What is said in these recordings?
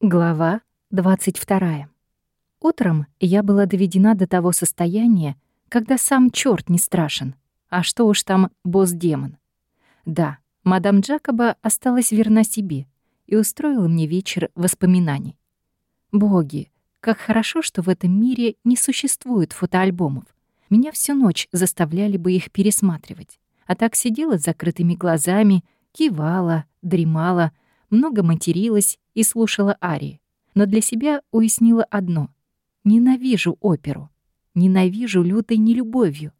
Глава 22. Утром я была доведена до того состояния, когда сам черт не страшен, а что уж там босс-демон. Да, мадам Джакоба осталась верна себе и устроила мне вечер воспоминаний. Боги, как хорошо, что в этом мире не существует фотоальбомов. Меня всю ночь заставляли бы их пересматривать. А так сидела с закрытыми глазами, кивала, дремала, много материлась и слушала арии. Но для себя уяснила одно — ненавижу оперу. Ненавижу лютой нелюбовью.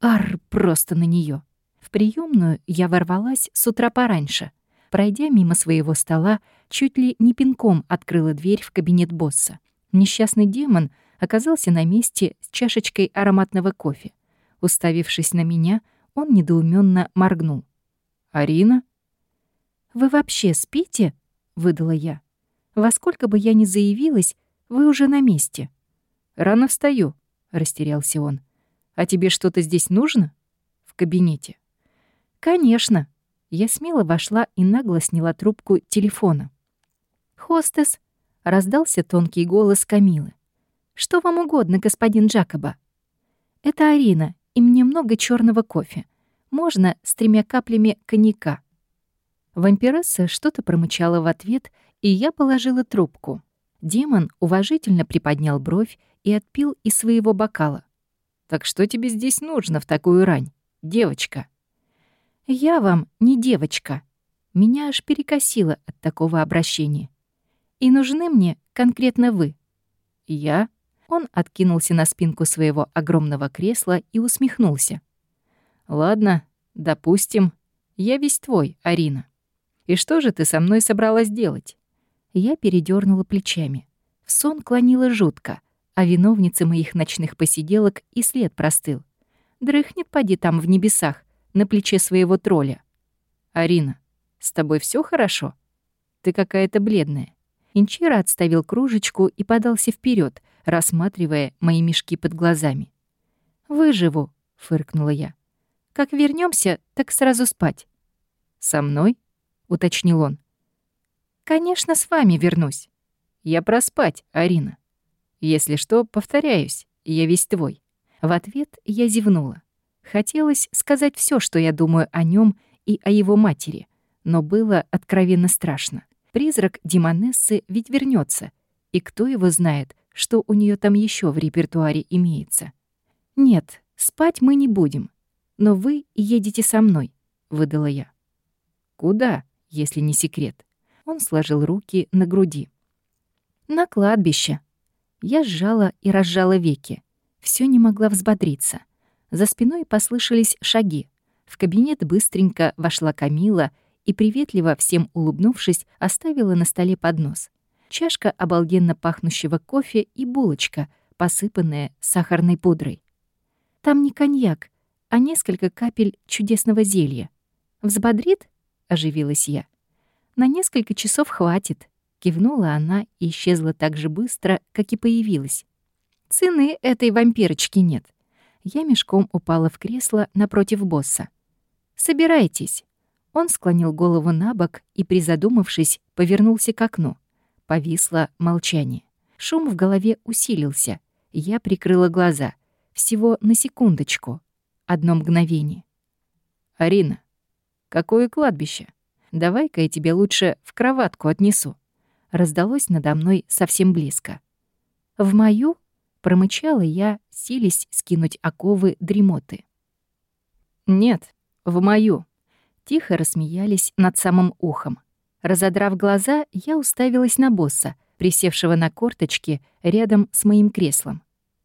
Ар просто на нее. В приемную я ворвалась с утра пораньше. Пройдя мимо своего стола, чуть ли не пинком открыла дверь в кабинет босса. Несчастный демон оказался на месте с чашечкой ароматного кофе. Уставившись на меня, он недоуменно моргнул. «Арина?» «Вы вообще спите?» — выдала я. «Во сколько бы я ни заявилась, вы уже на месте». «Рано встаю», — растерялся он. «А тебе что-то здесь нужно?» «В кабинете». «Конечно». Я смело вошла и нагло сняла трубку телефона. «Хостес», — раздался тонкий голос Камилы. «Что вам угодно, господин Джакоба?» «Это Арина, и мне много черного кофе. Можно с тремя каплями коньяка». Вампиресса что-то промычала в ответ, и я положила трубку. Демон уважительно приподнял бровь и отпил из своего бокала. «Так что тебе здесь нужно в такую рань, девочка?» «Я вам не девочка». Меня аж перекосило от такого обращения. «И нужны мне конкретно вы». «Я?» Он откинулся на спинку своего огромного кресла и усмехнулся. «Ладно, допустим, я весь твой, Арина. И что же ты со мной собралась делать?» Я передернула плечами. В сон клонила жутко, а виновница моих ночных посиделок и след простыл. Дрыхнет поди там в небесах, на плече своего тролля. «Арина, с тобой все хорошо? Ты какая-то бледная». Инчира отставил кружечку и подался вперед, рассматривая мои мешки под глазами. «Выживу», — фыркнула я. «Как вернемся, так сразу спать». «Со мной?» Уточнил он. «Конечно, с вами вернусь». «Я проспать, Арина. Если что, повторяюсь, я весь твой». В ответ я зевнула. Хотелось сказать все, что я думаю о нем и о его матери, но было откровенно страшно. Призрак Димонессы ведь вернется, и кто его знает, что у нее там еще в репертуаре имеется. «Нет, спать мы не будем, но вы едете со мной», — выдала я. «Куда?» Если не секрет. Он сложил руки на груди. «На кладбище». Я сжала и разжала веки. Все не могла взбодриться. За спиной послышались шаги. В кабинет быстренько вошла Камила и, приветливо всем улыбнувшись, оставила на столе поднос. Чашка обалденно пахнущего кофе и булочка, посыпанная сахарной пудрой. Там не коньяк, а несколько капель чудесного зелья. Взбодрит? Оживилась я. «На несколько часов хватит», — кивнула она и исчезла так же быстро, как и появилась. «Цены этой вампирочки нет». Я мешком упала в кресло напротив босса. «Собирайтесь». Он склонил голову на бок и, призадумавшись, повернулся к окну. Повисло молчание. Шум в голове усилился. Я прикрыла глаза. Всего на секундочку. Одно мгновение. «Арина, Какое кладбище? Давай-ка я тебе лучше в кроватку отнесу. Раздалось надо мной совсем близко. В мою промычала я, сились скинуть оковы дремоты. Нет, в мою. Тихо рассмеялись над самым ухом. Разодрав глаза, я уставилась на босса, присевшего на корточки рядом с моим креслом.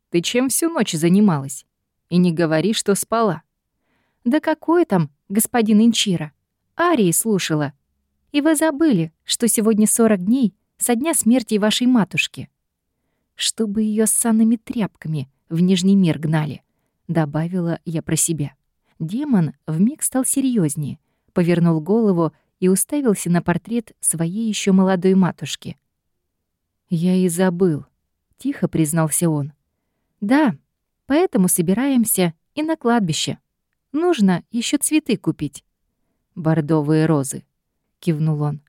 «Ты чем всю ночь занималась? И не говори, что спала». «Да какое там господин Инчира. Арии слушала. И вы забыли, что сегодня 40 дней со дня смерти вашей матушки. Чтобы ее с санными тряпками в Нижний мир гнали, добавила я про себя. Демон вмиг стал серьезнее, повернул голову и уставился на портрет своей еще молодой матушки. «Я и забыл», — тихо признался он. «Да, поэтому собираемся и на кладбище». Нужно еще цветы купить. Бордовые розы, кивнул он.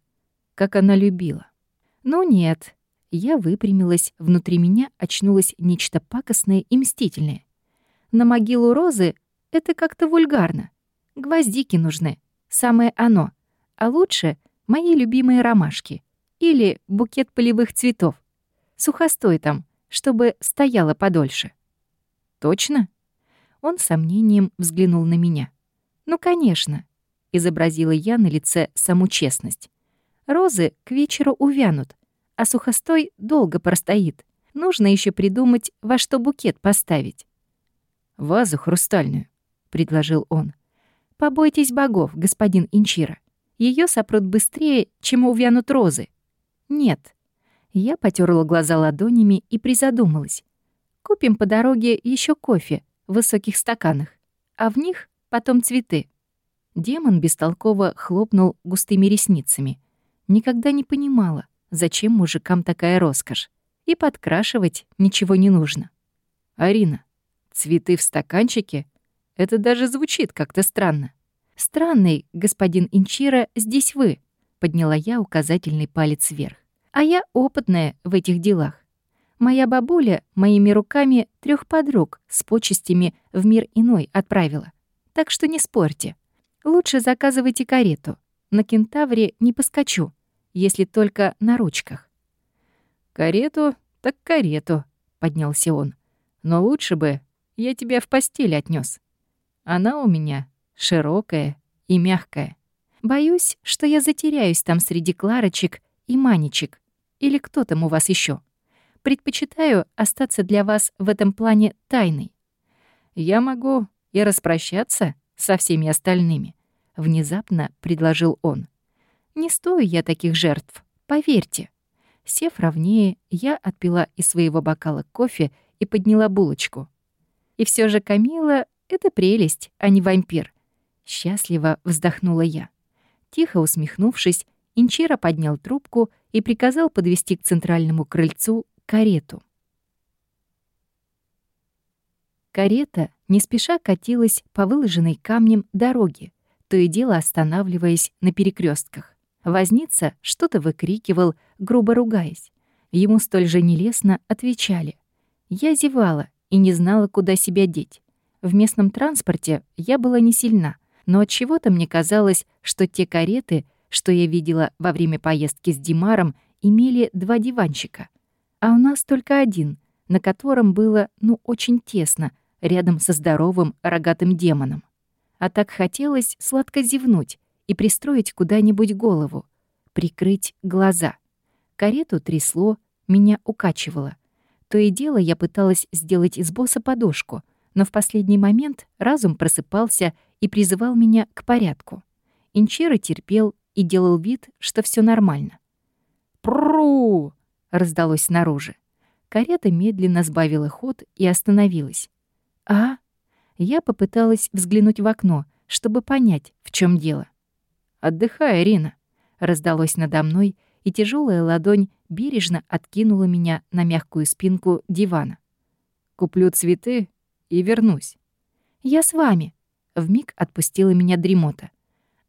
Как она любила. Ну нет. Я выпрямилась, внутри меня очнулось нечто пакостное и мстительное. На могилу розы это как-то вульгарно. Гвоздики нужны. Самое оно. А лучше мои любимые ромашки. Или букет полевых цветов. Сухостой там, чтобы стояло подольше. Точно? Он с сомнением взглянул на меня. Ну, конечно. Изобразила я на лице саму честность. Розы к вечеру увянут, а сухостой долго простоит. Нужно еще придумать, во что букет поставить. «Вазу хрустальную», — предложил он. «Побойтесь богов, господин Инчира. Ее сопрут быстрее, чем увянут розы». «Нет». Я потерла глаза ладонями и призадумалась. «Купим по дороге еще кофе в высоких стаканах, а в них потом цветы». Демон бестолково хлопнул густыми ресницами. Никогда не понимала, зачем мужикам такая роскошь. И подкрашивать ничего не нужно. «Арина, Цветы в стаканчике? Это даже звучит как-то странно. «Странный, господин Инчира, здесь вы», — подняла я указательный палец вверх. «А я опытная в этих делах. Моя бабуля моими руками трех подруг с почестями в мир иной отправила. Так что не спорьте. Лучше заказывайте карету. На кентавре не поскочу, если только на ручках». «Карету, так карету», — поднялся он. «Но лучше бы я тебя в постель отнес. Она у меня широкая и мягкая. Боюсь, что я затеряюсь там среди Кларочек и Манечек. Или кто там у вас еще. Предпочитаю остаться для вас в этом плане тайной. Я могу и распрощаться со всеми остальными, внезапно предложил он. Не стою я таких жертв, поверьте. Сев ровнее, я отпила из своего бокала кофе и подняла булочку. И все же Камила — это прелесть, а не вампир. Счастливо вздохнула я. Тихо усмехнувшись, Инчира поднял трубку и приказал подвести к центральному крыльцу карету. Карета не спеша катилась по выложенной камнем дороге, то и дело останавливаясь на перекрестках. Возница что-то выкрикивал, грубо ругаясь. Ему столь же нелестно отвечали. Я зевала и не знала, куда себя деть. В местном транспорте я была не сильна, но от чего то мне казалось, что те кареты, что я видела во время поездки с Димаром, имели два диванчика. А у нас только один, на котором было, ну, очень тесно, рядом со здоровым рогатым демоном. А так хотелось сладко зевнуть и пристроить куда-нибудь голову, прикрыть глаза. Карету трясло, меня укачивало — то и дело я пыталась сделать из босса подушку, но в последний момент разум просыпался и призывал меня к порядку. Инчера терпел и делал вид, что все нормально. «Пру!» — раздалось снаружи. Карета медленно сбавила ход и остановилась. «А?» Я попыталась взглянуть в окно, чтобы понять, в чем дело. «Отдыхай, Ирина», — раздалось надо мной, и тяжелая ладонь бережно откинула меня на мягкую спинку дивана. «Куплю цветы и вернусь». «Я с вами», — вмиг отпустила меня дремота.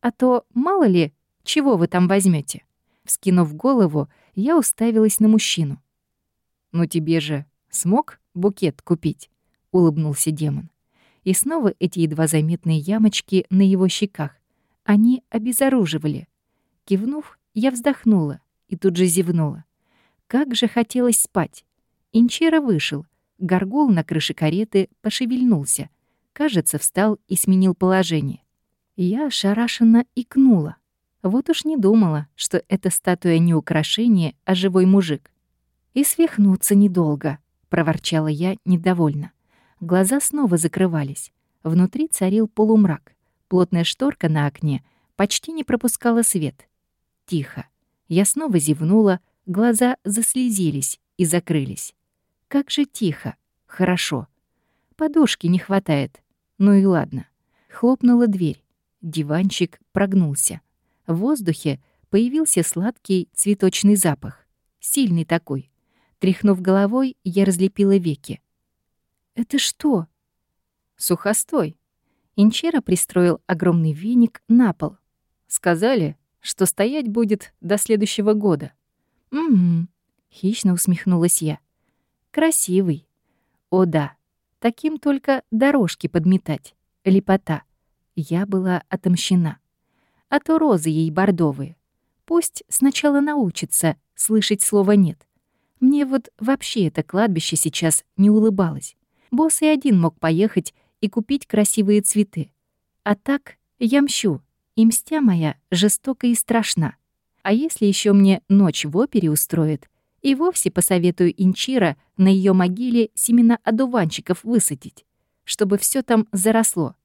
«А то, мало ли, чего вы там возьмете. Вскинув голову, я уставилась на мужчину. «Ну тебе же смог букет купить?» — улыбнулся демон. И снова эти едва заметные ямочки на его щеках. Они обезоруживали. Кивнув, я вздохнула и тут же зевнула. Как же хотелось спать. Инчера вышел. Горгул на крыше кареты пошевельнулся. Кажется, встал и сменил положение. Я ошарашенно икнула. Вот уж не думала, что эта статуя не украшение, а живой мужик. «И свихнуться недолго», — проворчала я недовольно. Глаза снова закрывались. Внутри царил полумрак. Плотная шторка на окне почти не пропускала свет. Тихо. Я снова зевнула, Глаза заслезились и закрылись. Как же тихо, хорошо. Подушки не хватает. Ну и ладно. Хлопнула дверь. Диванчик прогнулся. В воздухе появился сладкий цветочный запах. Сильный такой. Тряхнув головой, я разлепила веки. «Это что?» «Сухостой». Инчера пристроил огромный веник на пол. «Сказали, что стоять будет до следующего года. «Угу», — хищно усмехнулась я. «Красивый. О да, таким только дорожки подметать. Лепота. Я была отомщена. А то розы ей бордовые. Пусть сначала научится слышать слово «нет». Мне вот вообще это кладбище сейчас не улыбалось. Босс и один мог поехать и купить красивые цветы. А так я мщу, и мстя моя жестока и страшна. А если еще мне ночь в опере устроит, и вовсе посоветую Инчира на ее могиле семена одуванчиков высадить, чтобы все там заросло.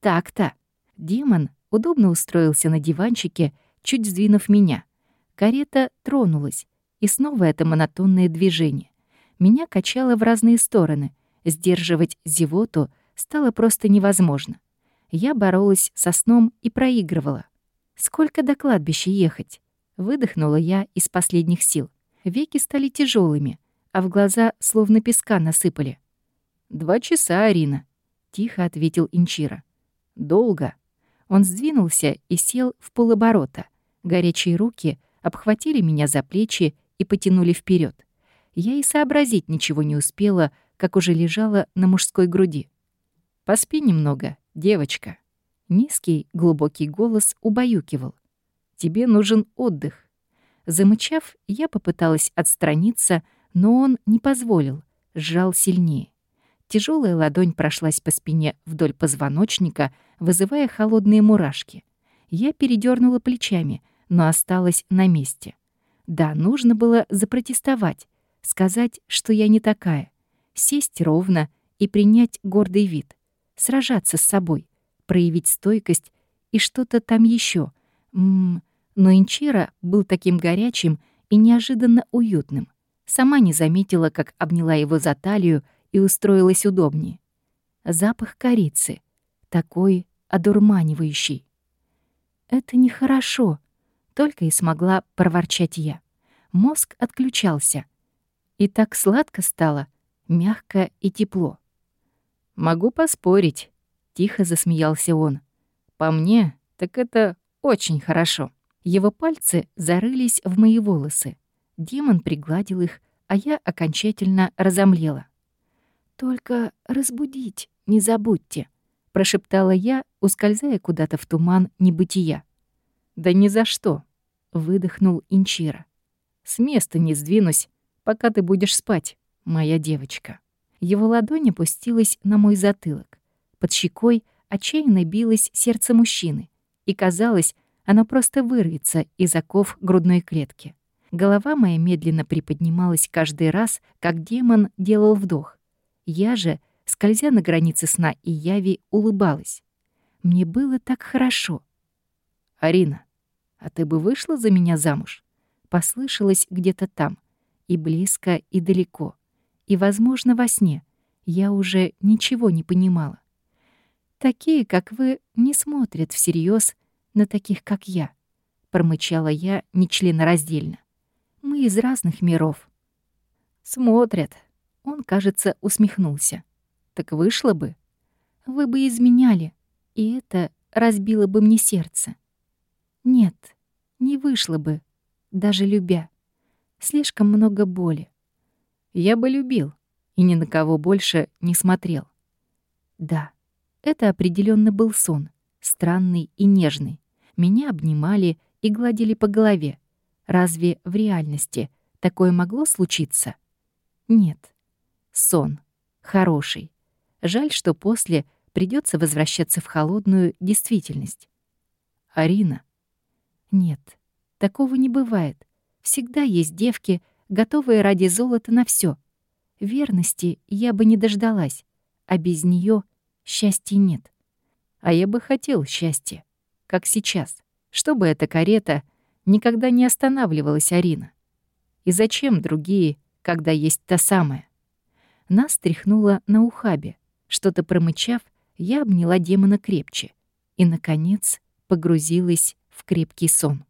Так-то. Демон удобно устроился на диванчике, чуть сдвинув меня. Карета тронулась, и снова это монотонное движение. Меня качало в разные стороны. Сдерживать зевоту стало просто невозможно. Я боролась со сном и проигрывала. Сколько до кладбища ехать? Выдохнула я из последних сил. Веки стали тяжелыми, а в глаза словно песка насыпали. «Два часа, Арина», — тихо ответил Инчира. «Долго». Он сдвинулся и сел в полоборота. Горячие руки обхватили меня за плечи и потянули вперед. Я и сообразить ничего не успела, как уже лежала на мужской груди. «Поспи немного, девочка». Низкий, глубокий голос убаюкивал. «Тебе нужен отдых. Замычав, я попыталась отстраниться, но он не позволил, сжал сильнее. Тяжелая ладонь прошлась по спине вдоль позвоночника, вызывая холодные мурашки. Я передернула плечами, но осталась на месте. Да, нужно было запротестовать, сказать, что я не такая, сесть ровно и принять гордый вид, сражаться с собой, проявить стойкость и что-то там еще. Ммм, но Инчира был таким горячим и неожиданно уютным. Сама не заметила, как обняла его за талию и устроилась удобнее. Запах корицы, такой одурманивающий. «Это нехорошо», — только и смогла проворчать я. Мозг отключался. И так сладко стало, мягко и тепло. «Могу поспорить», — тихо засмеялся он. «По мне, так это очень хорошо». Его пальцы зарылись в мои волосы. Демон пригладил их, а я окончательно разомлела. «Только разбудить не забудьте», — прошептала я, ускользая куда-то в туман небытия. «Да ни за что», — выдохнул Инчира. «С места не сдвинусь, пока ты будешь спать, моя девочка». Его ладонь опустилась на мой затылок. Под щекой отчаянно билось сердце мужчины, и казалось, оно просто вырвется из оков грудной клетки. Голова моя медленно приподнималась каждый раз, как демон делал вдох. Я же, скользя на границе сна и яви, улыбалась. Мне было так хорошо. «Арина, а ты бы вышла за меня замуж?» Послышалось где-то там, и близко, и далеко, и, возможно, во сне. Я уже ничего не понимала. Такие, как вы, не смотрят всерьез на таких, как я», — промычала я нечленораздельно. «Мы из разных миров». «Смотрят». Он, кажется, усмехнулся. «Так вышло бы. Вы бы изменяли, и это разбило бы мне сердце». «Нет, не вышло бы, даже любя. Слишком много боли. Я бы любил и ни на кого больше не смотрел. Да, это определенно был сон, странный и нежный. Меня обнимали и гладили по голове. Разве в реальности такое могло случиться? Нет. Сон. Хороший. Жаль, что после придется возвращаться в холодную действительность. Арина. Нет, такого не бывает. Всегда есть девки, готовые ради золота на все. Верности я бы не дождалась, а без нее счастья нет. А я бы хотел счастья как сейчас, чтобы эта карета никогда не останавливалась Арина. И зачем другие, когда есть та самая? Нас тряхнуло на ухабе. Что-то промычав, я обняла демона крепче и, наконец, погрузилась в крепкий сон.